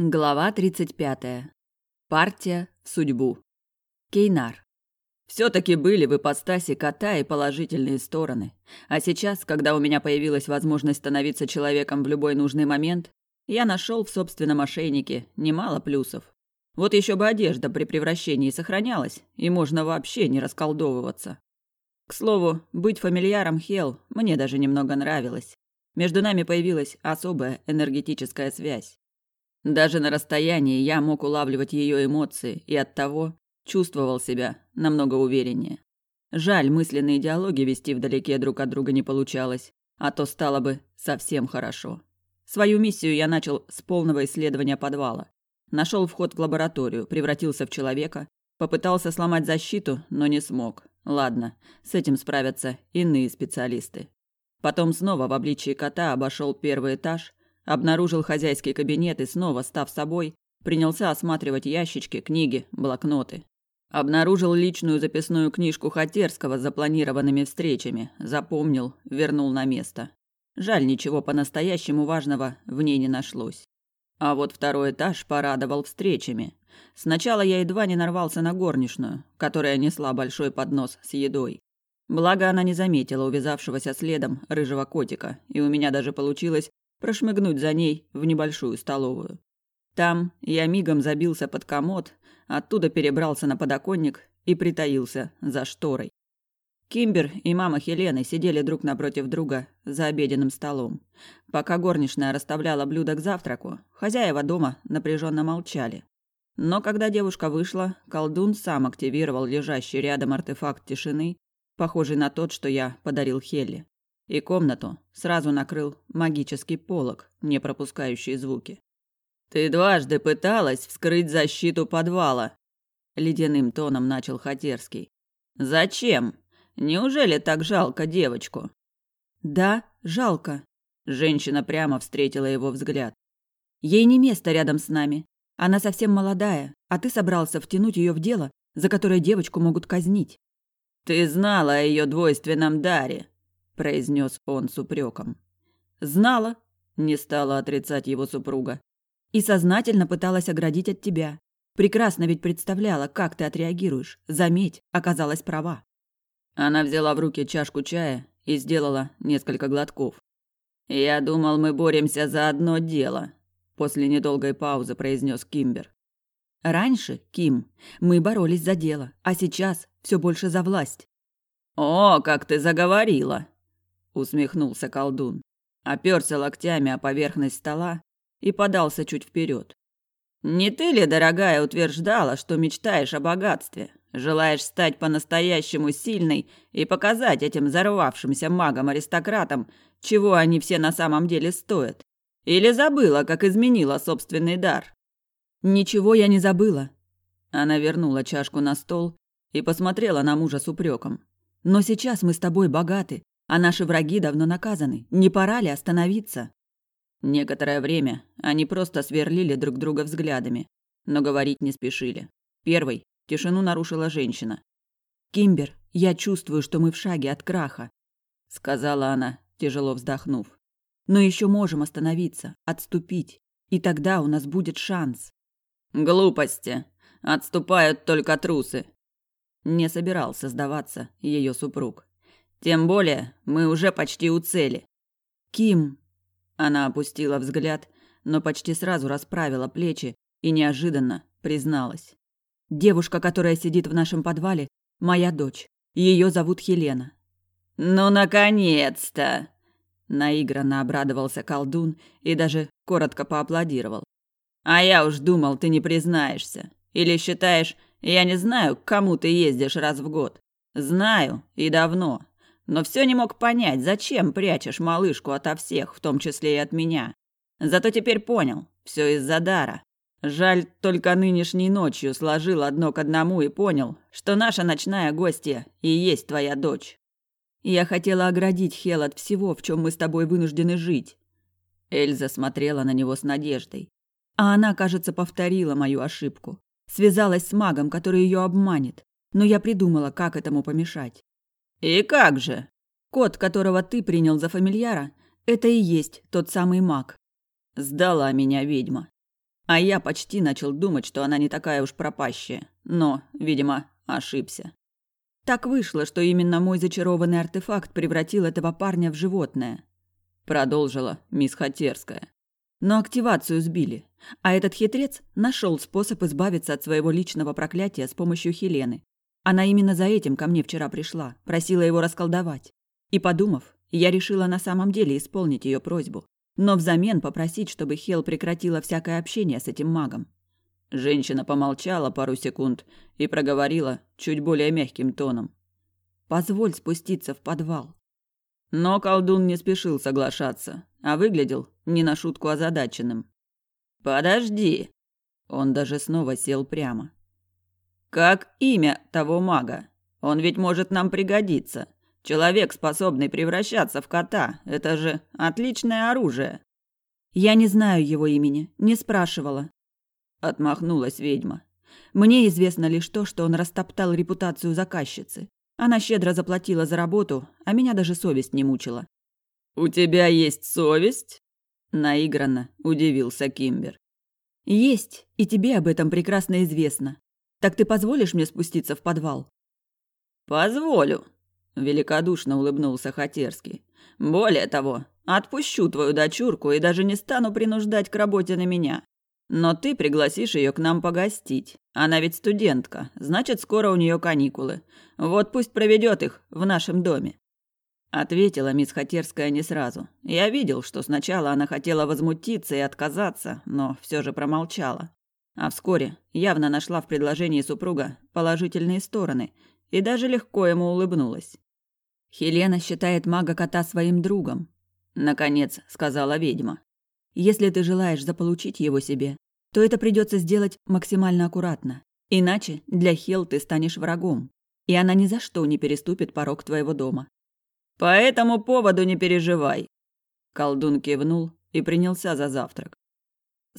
Глава 35. Партия в судьбу. Кейнар. Все-таки были в ипостаси кота и положительные стороны. А сейчас, когда у меня появилась возможность становиться человеком в любой нужный момент, я нашел в собственном ошейнике немало плюсов. Вот еще бы одежда при превращении сохранялась, и можно вообще не расколдовываться. К слову, быть фамильяром Хел мне даже немного нравилось. Между нами появилась особая энергетическая связь. Даже на расстоянии я мог улавливать ее эмоции и оттого чувствовал себя намного увереннее. Жаль, мысленные диалоги вести вдалеке друг от друга не получалось, а то стало бы совсем хорошо. Свою миссию я начал с полного исследования подвала. Нашел вход в лабораторию, превратился в человека, попытался сломать защиту, но не смог. Ладно, с этим справятся иные специалисты. Потом снова в обличии кота обошел первый этаж обнаружил хозяйский кабинет и снова, став собой, принялся осматривать ящички, книги, блокноты. Обнаружил личную записную книжку Хатерского с запланированными встречами, запомнил, вернул на место. Жаль, ничего по-настоящему важного в ней не нашлось. А вот второй этаж порадовал встречами. Сначала я едва не нарвался на горничную, которая несла большой поднос с едой. Благо она не заметила увязавшегося следом рыжего котика, и у меня даже получилось прошмыгнуть за ней в небольшую столовую. Там я мигом забился под комод, оттуда перебрался на подоконник и притаился за шторой. Кимбер и мама Хелены сидели друг напротив друга за обеденным столом. Пока горничная расставляла блюда к завтраку, хозяева дома напряженно молчали. Но когда девушка вышла, колдун сам активировал лежащий рядом артефакт тишины, похожий на тот, что я подарил Хелле и комнату сразу накрыл магический полог, не пропускающий звуки. «Ты дважды пыталась вскрыть защиту подвала», — ледяным тоном начал Хатерский. «Зачем? Неужели так жалко девочку?» «Да, жалко», — женщина прямо встретила его взгляд. «Ей не место рядом с нами. Она совсем молодая, а ты собрался втянуть ее в дело, за которое девочку могут казнить». «Ты знала о ее двойственном даре», произнес он с упреком. Знала, не стала отрицать его супруга. И сознательно пыталась оградить от тебя. Прекрасно ведь представляла, как ты отреагируешь. Заметь, оказалась права. Она взяла в руки чашку чая и сделала несколько глотков. «Я думал, мы боремся за одно дело», – после недолгой паузы произнес Кимбер. «Раньше, Ким, мы боролись за дело, а сейчас все больше за власть». «О, как ты заговорила!» Усмехнулся колдун. Оперся локтями о поверхность стола и подался чуть вперед. Не ты ли, дорогая, утверждала, что мечтаешь о богатстве, желаешь стать по-настоящему сильной и показать этим взорвавшимся магам-аристократам, чего они все на самом деле стоят? Или забыла, как изменила собственный дар? Ничего я не забыла. Она вернула чашку на стол и посмотрела на мужа с упреком. Но сейчас мы с тобой богаты, а наши враги давно наказаны. Не пора ли остановиться? Некоторое время они просто сверлили друг друга взглядами, но говорить не спешили. Первой тишину нарушила женщина. «Кимбер, я чувствую, что мы в шаге от краха», — сказала она, тяжело вздохнув. «Но еще можем остановиться, отступить, и тогда у нас будет шанс». «Глупости. Отступают только трусы». Не собирался сдаваться ее супруг. Тем более, мы уже почти у цели. Ким. Она опустила взгляд, но почти сразу расправила плечи и неожиданно призналась. Девушка, которая сидит в нашем подвале, моя дочь. Ее зовут Хелена. Ну наконец-то! Наигранно обрадовался колдун и даже коротко поаплодировал. А я уж думал, ты не признаешься. Или считаешь, я не знаю, к кому ты ездишь раз в год. Знаю, и давно но все не мог понять, зачем прячешь малышку ото всех, в том числе и от меня. Зато теперь понял, все из-за дара. Жаль, только нынешней ночью сложил одно к одному и понял, что наша ночная гостья и есть твоя дочь. Я хотела оградить Хел от всего, в чем мы с тобой вынуждены жить. Эльза смотрела на него с надеждой. А она, кажется, повторила мою ошибку. Связалась с магом, который ее обманет. Но я придумала, как этому помешать. «И как же?» «Кот, которого ты принял за фамильяра, это и есть тот самый маг». Сдала меня ведьма. А я почти начал думать, что она не такая уж пропащая. Но, видимо, ошибся. Так вышло, что именно мой зачарованный артефакт превратил этого парня в животное. Продолжила мисс Хатерская. Но активацию сбили. А этот хитрец нашел способ избавиться от своего личного проклятия с помощью Хелены. Она именно за этим ко мне вчера пришла, просила его расколдовать. И подумав, я решила на самом деле исполнить ее просьбу, но взамен попросить, чтобы Хел прекратила всякое общение с этим магом. Женщина помолчала пару секунд и проговорила чуть более мягким тоном. «Позволь спуститься в подвал». Но колдун не спешил соглашаться, а выглядел не на шутку озадаченным. «Подожди!» Он даже снова сел прямо. «Как имя того мага? Он ведь может нам пригодиться. Человек, способный превращаться в кота, это же отличное оружие». «Я не знаю его имени, не спрашивала», — отмахнулась ведьма. «Мне известно лишь то, что он растоптал репутацию заказчицы. Она щедро заплатила за работу, а меня даже совесть не мучила». «У тебя есть совесть?» Наигранно удивился Кимбер. Есть, и тебе об этом прекрасно известно. Так ты позволишь мне спуститься в подвал? Позволю, великодушно улыбнулся Хатерский. Более того, отпущу твою дочурку и даже не стану принуждать к работе на меня. Но ты пригласишь ее к нам погостить. Она ведь студентка, значит, скоро у нее каникулы. Вот пусть проведет их в нашем доме. Ответила мисс Хатерская не сразу. Я видел, что сначала она хотела возмутиться и отказаться, но все же промолчала. А вскоре явно нашла в предложении супруга положительные стороны и даже легко ему улыбнулась. «Хелена считает мага-кота своим другом», — наконец сказала ведьма. «Если ты желаешь заполучить его себе, то это придется сделать максимально аккуратно. Иначе для Хел ты станешь врагом, и она ни за что не переступит порог твоего дома. По этому поводу не переживай. Колдун кивнул и принялся за завтрак.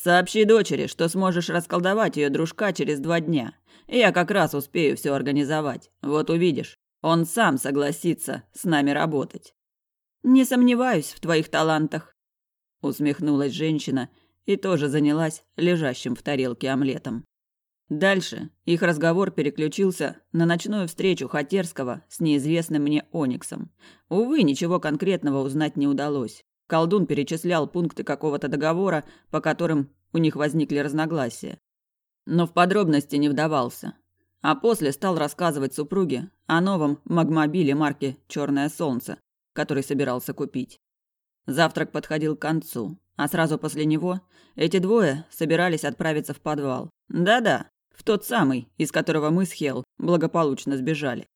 Сообщи дочери, что сможешь расколдовать ее дружка через два дня. Я как раз успею все организовать. Вот увидишь, он сам согласится с нами работать. Не сомневаюсь в твоих талантах, усмехнулась женщина и тоже занялась лежащим в тарелке омлетом. Дальше их разговор переключился на ночную встречу Хатерского с неизвестным мне Ониксом. Увы, ничего конкретного узнать не удалось. Колдун перечислял пункты какого-то договора, по которым у них возникли разногласия. Но в подробности не вдавался. А после стал рассказывать супруге о новом магмобиле марки «Черное солнце», который собирался купить. Завтрак подходил к концу, а сразу после него эти двое собирались отправиться в подвал. Да-да, в тот самый, из которого мы с Хел благополучно сбежали.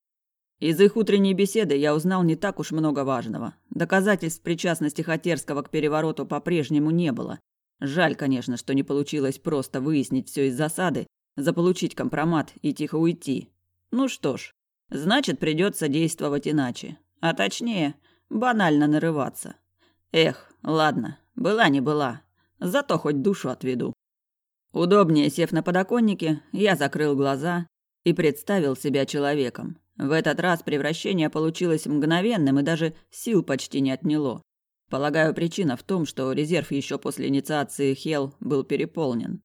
Из их утренней беседы я узнал не так уж много важного. Доказательств причастности Хатерского к перевороту по-прежнему не было. Жаль, конечно, что не получилось просто выяснить все из засады, заполучить компромат и тихо уйти. Ну что ж, значит, придется действовать иначе. А точнее, банально нарываться. Эх, ладно, была не была. Зато хоть душу отведу. Удобнее сев на подоконнике, я закрыл глаза и представил себя человеком. В этот раз превращение получилось мгновенным и даже сил почти не отняло. Полагаю, причина в том, что резерв еще после инициации Хел был переполнен.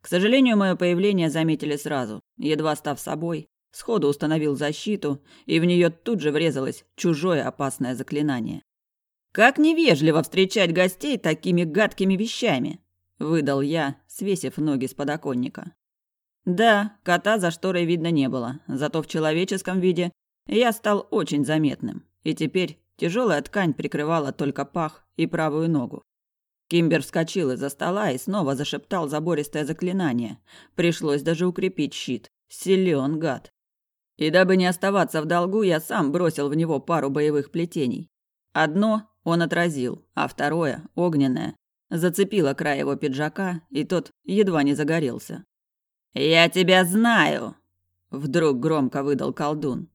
К сожалению, мое появление заметили сразу. Едва став собой, сходу установил защиту, и в нее тут же врезалось чужое опасное заклинание. Как невежливо встречать гостей такими гадкими вещами, выдал я, свесив ноги с подоконника. Да, кота за шторой видно не было, зато в человеческом виде я стал очень заметным, и теперь тяжелая ткань прикрывала только пах и правую ногу. Кимбер вскочил из-за стола и снова зашептал забористое заклинание. Пришлось даже укрепить щит. Силен гад. И дабы не оставаться в долгу, я сам бросил в него пару боевых плетений. Одно он отразил, а второе, огненное, Зацепила край его пиджака, и тот едва не загорелся. «Я тебя знаю!» – вдруг громко выдал колдун.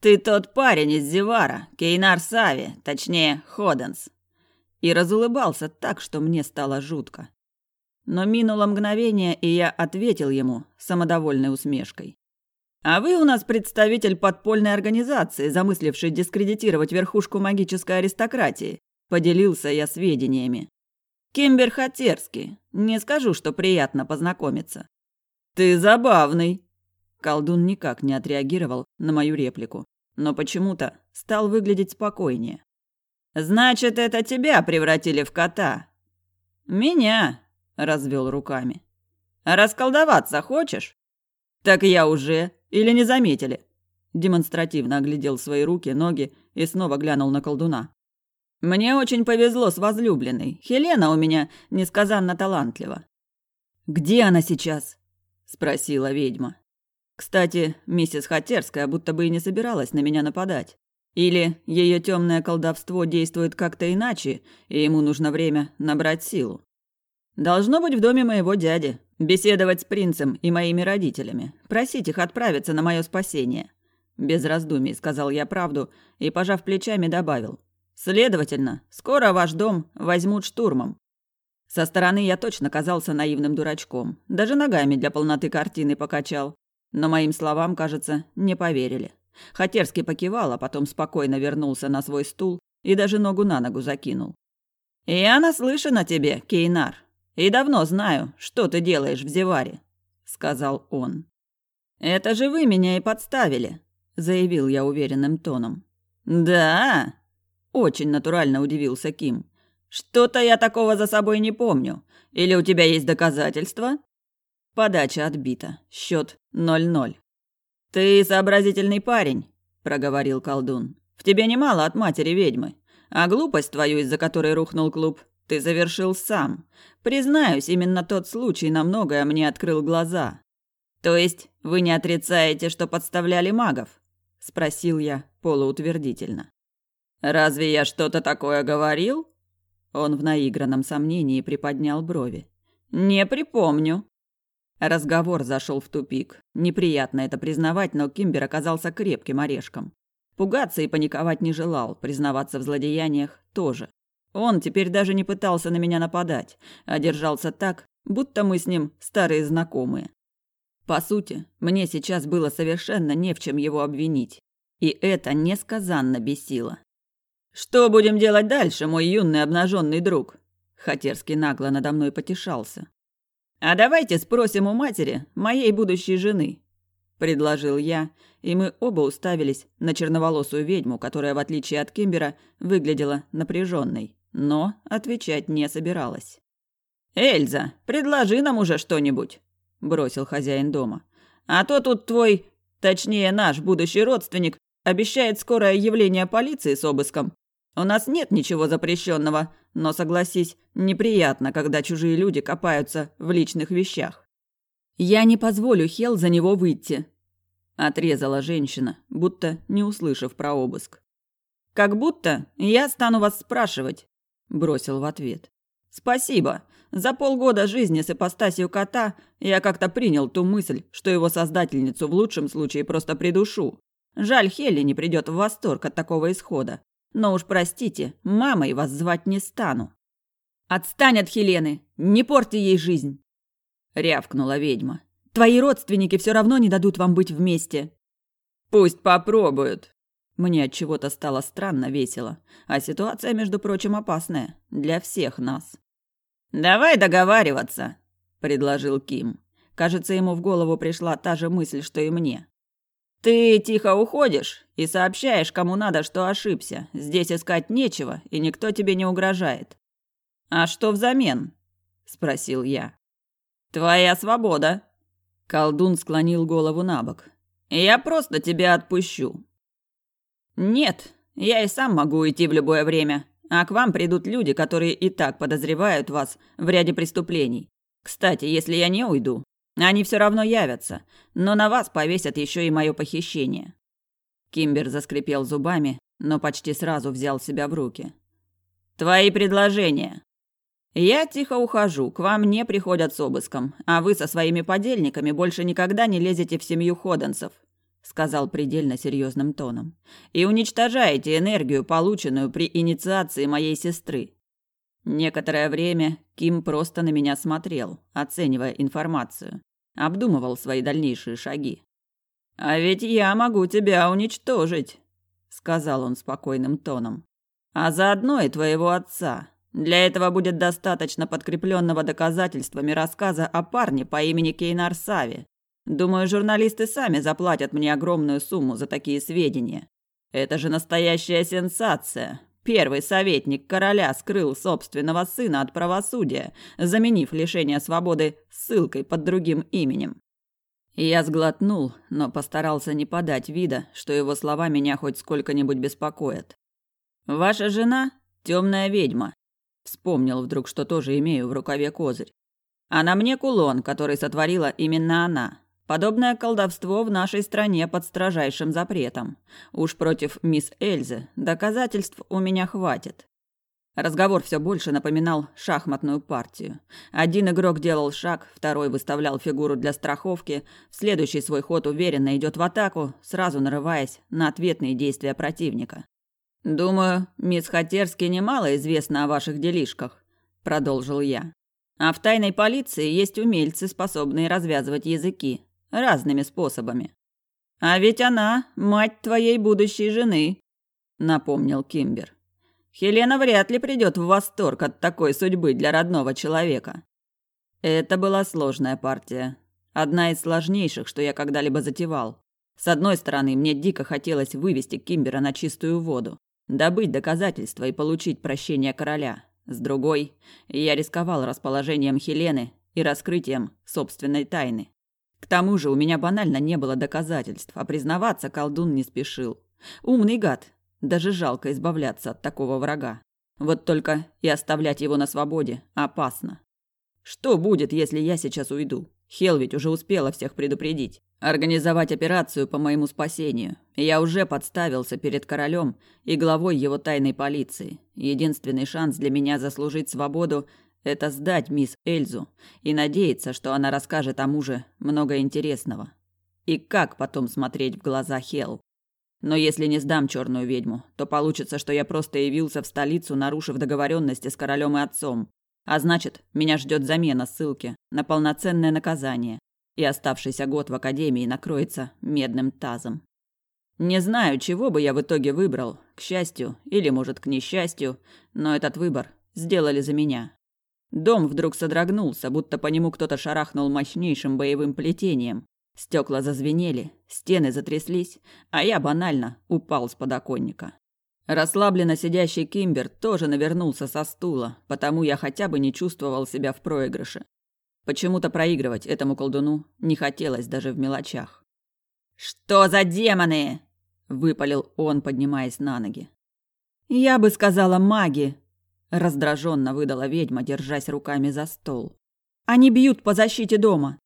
«Ты тот парень из Зевара, Кейнар Сави, точнее, Ходенс». И разулыбался так, что мне стало жутко. Но минуло мгновение, и я ответил ему самодовольной усмешкой. «А вы у нас представитель подпольной организации, замыслившей дискредитировать верхушку магической аристократии», – поделился я сведениями. Кембер Хатерский. Не скажу, что приятно познакомиться. Ты забавный. Колдун никак не отреагировал на мою реплику, но почему-то стал выглядеть спокойнее. Значит, это тебя превратили в кота? Меня, развел руками. Расколдоваться хочешь? Так я уже или не заметили? Демонстративно оглядел свои руки, ноги и снова глянул на колдуна. Мне очень повезло с возлюбленной. Хелена у меня несказанно талантлива. Где она сейчас? Спросила ведьма. Кстати, миссис Хатерская будто бы и не собиралась на меня нападать. Или ее темное колдовство действует как-то иначе, и ему нужно время набрать силу. Должно быть в доме моего дяди, беседовать с принцем и моими родителями, просить их отправиться на мое спасение. Без раздумий сказал я правду и, пожав плечами, добавил. Следовательно, скоро ваш дом возьмут штурмом. Со стороны я точно казался наивным дурачком. Даже ногами для полноты картины покачал. Но моим словам, кажется, не поверили. Хатерский покивал, а потом спокойно вернулся на свой стул и даже ногу на ногу закинул. «Я наслышан о тебе, Кейнар, и давно знаю, что ты делаешь в Зеваре», — сказал он. «Это же вы меня и подставили», — заявил я уверенным тоном. «Да?» Очень натурально удивился Ким. Что-то я такого за собой не помню. Или у тебя есть доказательства? Подача отбита. Счет 0-0. Ты сообразительный парень, проговорил колдун. В тебе немало от матери ведьмы. А глупость твою, из-за которой рухнул клуб, ты завершил сам. Признаюсь, именно тот случай на многое мне открыл глаза. То есть вы не отрицаете, что подставляли магов? спросил я полуутвердительно. «Разве я что-то такое говорил?» Он в наигранном сомнении приподнял брови. «Не припомню». Разговор зашел в тупик. Неприятно это признавать, но Кимбер оказался крепким орешком. Пугаться и паниковать не желал, признаваться в злодеяниях тоже. Он теперь даже не пытался на меня нападать, а держался так, будто мы с ним старые знакомые. По сути, мне сейчас было совершенно не в чем его обвинить. И это несказанно бесило. «Что будем делать дальше, мой юный обнаженный друг?» Хатерский нагло надо мной потешался. «А давайте спросим у матери, моей будущей жены», – предложил я, и мы оба уставились на черноволосую ведьму, которая, в отличие от Кимбера, выглядела напряженной, но отвечать не собиралась. «Эльза, предложи нам уже что-нибудь», – бросил хозяин дома. «А то тут твой, точнее наш будущий родственник, обещает скорое явление полиции с обыском. У нас нет ничего запрещенного, но согласись, неприятно, когда чужие люди копаются в личных вещах. Я не позволю Хел за него выйти, отрезала женщина, будто не услышав про обыск. Как будто я стану вас спрашивать, бросил в ответ. Спасибо. За полгода жизни с ипостасью кота я как-то принял ту мысль, что его создательницу в лучшем случае просто придушу. Жаль, Хелли не придет в восторг от такого исхода. Но уж простите, мамой вас звать не стану. Отстань от Хелены, не порти ей жизнь, рявкнула ведьма. Твои родственники все равно не дадут вам быть вместе. Пусть попробуют. Мне от чего-то стало странно весело, а ситуация, между прочим, опасная для всех нас. Давай договариваться, предложил Ким. Кажется, ему в голову пришла та же мысль, что и мне. Ты тихо уходишь и сообщаешь, кому надо, что ошибся. Здесь искать нечего, и никто тебе не угрожает. А что взамен? спросил я. Твоя свобода. Колдун склонил голову на бок. Я просто тебя отпущу. Нет, я и сам могу уйти в любое время, а к вам придут люди, которые и так подозревают вас в ряде преступлений. Кстати, если я не уйду, они все равно явятся, но на вас повесят еще и мое похищение. Кимбер заскрипел зубами, но почти сразу взял себя в руки. Твои предложения. Я тихо ухожу, к вам не приходят с обыском, а вы со своими подельниками больше никогда не лезете в семью Ходенцев, сказал предельно серьезным тоном. И уничтожаете энергию, полученную при инициации моей сестры. Некоторое время Ким просто на меня смотрел, оценивая информацию обдумывал свои дальнейшие шаги. «А ведь я могу тебя уничтожить», — сказал он спокойным тоном. «А заодно и твоего отца. Для этого будет достаточно подкрепленного доказательствами рассказа о парне по имени Кейнар Сави. Думаю, журналисты сами заплатят мне огромную сумму за такие сведения. Это же настоящая сенсация. Первый советник короля скрыл собственного сына от правосудия, заменив лишение свободы ссылкой под другим именем. Я сглотнул, но постарался не подать вида, что его слова меня хоть сколько-нибудь беспокоят. «Ваша жена – темная ведьма», – вспомнил вдруг, что тоже имею в рукаве козырь. «А на мне кулон, который сотворила именно она. Подобное колдовство в нашей стране под строжайшим запретом. Уж против мисс Эльзы доказательств у меня хватит. Разговор все больше напоминал шахматную партию. Один игрок делал шаг, второй выставлял фигуру для страховки, следующий свой ход уверенно идет в атаку, сразу нарываясь на ответные действия противника. «Думаю, мисс Хатерски немало известно о ваших делишках», – продолжил я. «А в тайной полиции есть умельцы, способные развязывать языки. Разными способами. А ведь она мать твоей будущей жены, напомнил Кимбер. Хелена вряд ли придет в восторг от такой судьбы для родного человека. Это была сложная партия. Одна из сложнейших, что я когда-либо затевал. С одной стороны, мне дико хотелось вывести Кимбера на чистую воду, добыть доказательства и получить прощение короля. С другой, я рисковал расположением Хелены и раскрытием собственной тайны. К тому же у меня банально не было доказательств, а признаваться колдун не спешил. Умный гад. Даже жалко избавляться от такого врага. Вот только и оставлять его на свободе опасно. Что будет, если я сейчас уйду? Хел ведь уже успела всех предупредить. Организовать операцию по моему спасению. Я уже подставился перед королем и главой его тайной полиции. Единственный шанс для меня заслужить свободу это сдать мисс Эльзу и надеяться, что она расскажет о муже много интересного. И как потом смотреть в глаза Хел? Но если не сдам черную ведьму, то получится, что я просто явился в столицу, нарушив договоренности с королем и отцом. А значит, меня ждет замена ссылки на полноценное наказание, и оставшийся год в академии накроется медным тазом. Не знаю, чего бы я в итоге выбрал, к счастью или, может, к несчастью, но этот выбор сделали за меня. Дом вдруг содрогнулся, будто по нему кто-то шарахнул мощнейшим боевым плетением. Стекла зазвенели, стены затряслись, а я банально упал с подоконника. Расслабленно сидящий Кимбер тоже навернулся со стула, потому я хотя бы не чувствовал себя в проигрыше. Почему-то проигрывать этому колдуну не хотелось даже в мелочах. «Что за демоны?» – выпалил он, поднимаясь на ноги. «Я бы сказала маги», раздраженно выдала ведьма, держась руками за стол. Они бьют по защите дома.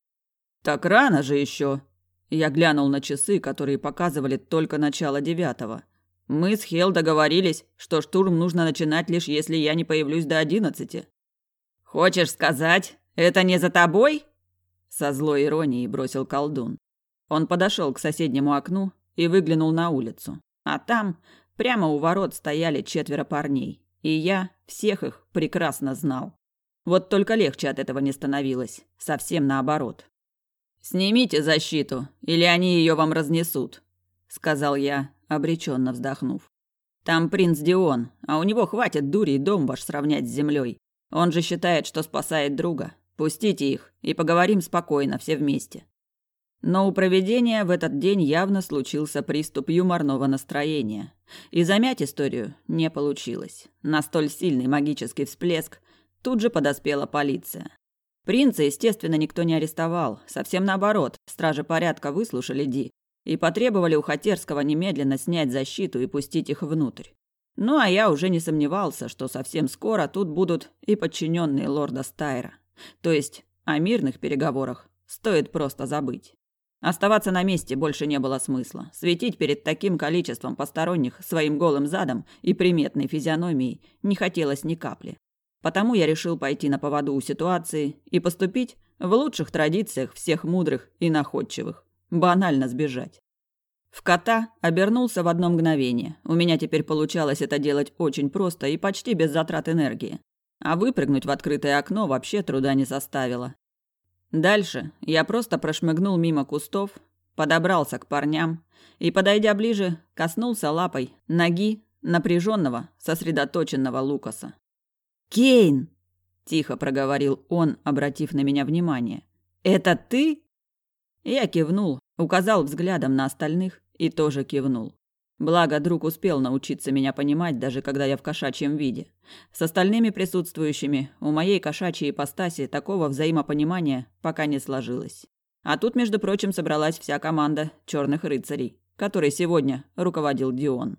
Так рано же еще. Я глянул на часы, которые показывали только начало девятого. Мы с Хел договорились, что штурм нужно начинать лишь если я не появлюсь до одиннадцати. Хочешь сказать, это не за тобой? Со злой иронией бросил колдун. Он подошел к соседнему окну и выглянул на улицу. А там, прямо у ворот, стояли четверо парней. И я всех их прекрасно знал. Вот только легче от этого не становилось. Совсем наоборот. «Снимите защиту, или они ее вам разнесут», — сказал я, обреченно вздохнув. «Там принц Дион, а у него хватит дури и дом ваш сравнять с землей. Он же считает, что спасает друга. Пустите их, и поговорим спокойно, все вместе». Но у проведения в этот день явно случился приступ юморного настроения. И замять историю не получилось. На столь сильный магический всплеск тут же подоспела полиция. Принца, естественно, никто не арестовал. Совсем наоборот, стражи порядка выслушали Ди и потребовали у Хатерского немедленно снять защиту и пустить их внутрь. Ну а я уже не сомневался, что совсем скоро тут будут и подчиненные лорда Стайра. То есть о мирных переговорах стоит просто забыть. Оставаться на месте больше не было смысла. Светить перед таким количеством посторонних своим голым задом и приметной физиономией не хотелось ни капли. Потому я решил пойти на поводу у ситуации и поступить в лучших традициях всех мудрых и находчивых. Банально сбежать. В кота обернулся в одно мгновение. У меня теперь получалось это делать очень просто и почти без затрат энергии. А выпрыгнуть в открытое окно вообще труда не составило. Дальше я просто прошмыгнул мимо кустов, подобрался к парням и, подойдя ближе, коснулся лапой ноги напряженного, сосредоточенного Лукаса. «Кейн!» – тихо проговорил он, обратив на меня внимание. «Это ты?» Я кивнул, указал взглядом на остальных и тоже кивнул. Благо, друг успел научиться меня понимать, даже когда я в кошачьем виде. С остальными присутствующими у моей кошачьей ипостаси такого взаимопонимания пока не сложилось. А тут, между прочим, собралась вся команда черных рыцарей, которой сегодня руководил Дион.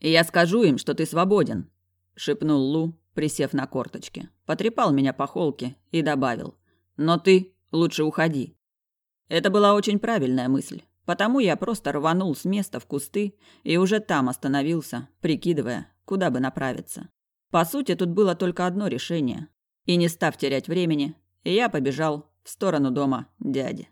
«Я скажу им, что ты свободен», – шепнул Лу, присев на корточки. Потрепал меня по холке и добавил. «Но ты лучше уходи». Это была очень правильная мысль. Потому я просто рванул с места в кусты и уже там остановился, прикидывая, куда бы направиться. По сути, тут было только одно решение. И не став терять времени, я побежал в сторону дома дяди.